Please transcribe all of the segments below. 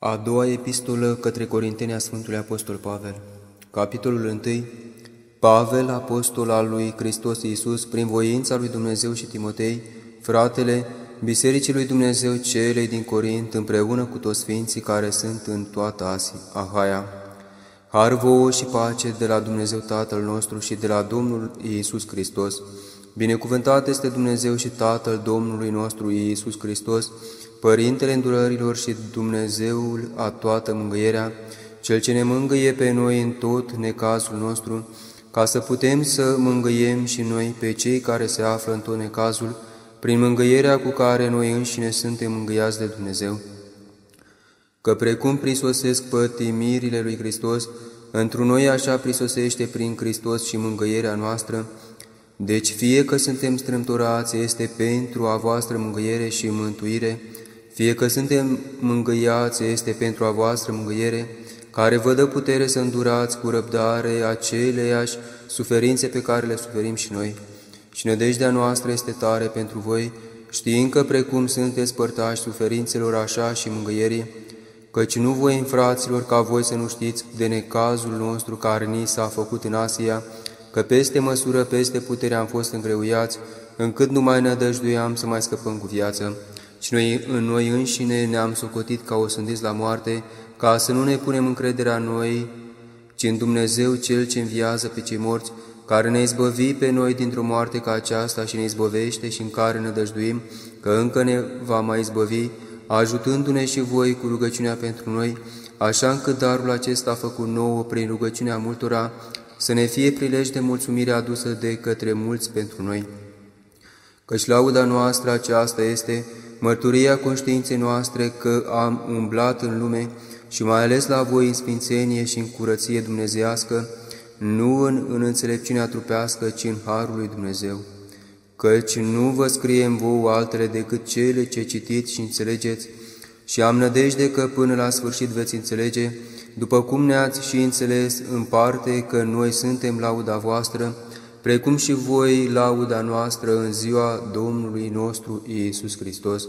A doua epistolă către Corinteni a Sfântului Apostol Pavel Capitolul 1 Pavel, apostol al lui Hristos Iisus, prin voința lui Dumnezeu și Timotei, fratele, Bisericii lui Dumnezeu celei din Corint, împreună cu toți sfinții care sunt în toată Asia, Ahaia. Har vouă și pace de la Dumnezeu Tatăl nostru și de la Domnul Iisus Hristos. Binecuvântat este Dumnezeu și Tatăl Domnului nostru Iisus Hristos, Părintele îndurărilor și Dumnezeul a toată mângâierea, Cel ce ne mângâie pe noi în tot necazul nostru, ca să putem să mângâiem și noi pe cei care se află în tot necazul, prin mângâierea cu care noi înșine suntem mângâiați de Dumnezeu. Că precum prisosesc pătimirile lui Hristos, într noi așa prisosește prin Hristos și mângâierea noastră, deci fie că suntem strâmtorați, este pentru a voastră mângâiere și mântuire, fie că suntem mângâiați, este pentru a voastră mângâiere, care vă dă putere să îndurați cu răbdare aceleiași suferințe pe care le suferim și noi. Și nădejdea noastră este tare pentru voi, știind că precum sunteți părtași suferințelor așa și mângâierii, căci nu voi, fraților, ca voi să nu știți de necazul nostru care ni s-a făcut în Asia, că peste măsură, peste putere am fost îngreuiați, încât nu mai nădăjduiam să mai scăpăm cu viață. Și noi în noi înșine ne-am socotit ca o sândiți la moarte, ca să nu ne punem încrederea noi, ci în Dumnezeu Cel ce înviază pe cei morți, care ne izbăvi pe noi dintr-o moarte ca aceasta și ne izbăvește și în care ne dăjduim, că încă ne va mai izbăvi, ajutându-ne și voi cu rugăciunea pentru noi, așa încât darul acesta a făcut nouă prin rugăciunea multora, să ne fie prilej de mulțumire adusă de către mulți pentru noi. Căci lauda noastră aceasta este mărturia conștiinței noastre că am umblat în lume și mai ales la voi în sfințenie și în curăție dumnezească, nu în, în înțelepciunea trupească, ci în Harul lui Dumnezeu. Căci nu vă scriem vouă altele decât cele ce citiți și înțelegeți, și am nădejde că până la sfârșit veți înțelege, după cum ne-ați și înțeles în parte că noi suntem lauda voastră, precum și voi lauda noastră în ziua Domnului nostru Iisus Hristos.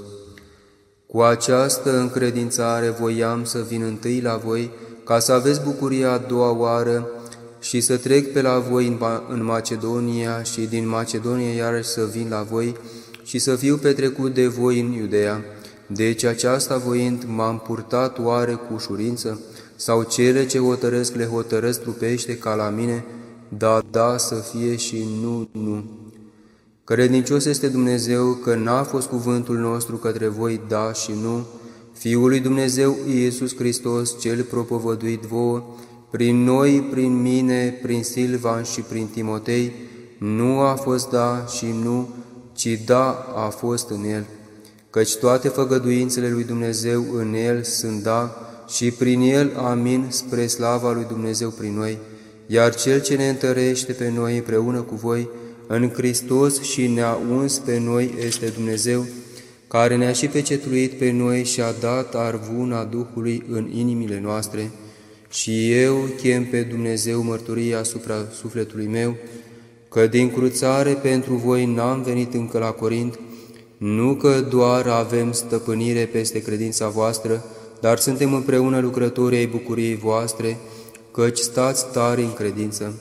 Cu această încredințare voiam să vin întâi la voi, ca să aveți bucuria a doua oară și să trec pe la voi în Macedonia și din Macedonia iarăși să vin la voi și să fiu petrecut de voi în Iudea. Deci aceasta voind m-am purtat oare cu ușurință? Sau cele ce hotărăsc le hotărăsc trupește ca la mine, da, da să fie și nu, nu. Credincios este Dumnezeu că n-a fost cuvântul nostru către voi da și nu, Fiul lui Dumnezeu Iisus Hristos, Cel propovăduit vouă, prin noi, prin mine, prin Silvan și prin Timotei, nu a fost da și nu, ci da a fost în El. Căci toate făgăduințele lui Dumnezeu în El sunt da și prin El amin spre slava lui Dumnezeu prin noi, iar Cel ce ne întărește pe noi împreună cu voi, în Hristos și ne-a uns pe noi este Dumnezeu, care ne-a și pecetluit pe noi și a dat arvuna Duhului în inimile noastre, și eu chem pe Dumnezeu mărturie asupra sufletului meu, că din cruțare pentru voi n-am venit încă la Corint, nu că doar avem stăpânire peste credința voastră, dar suntem împreună lucrători ai bucuriei voastre, căci stați tari în credință.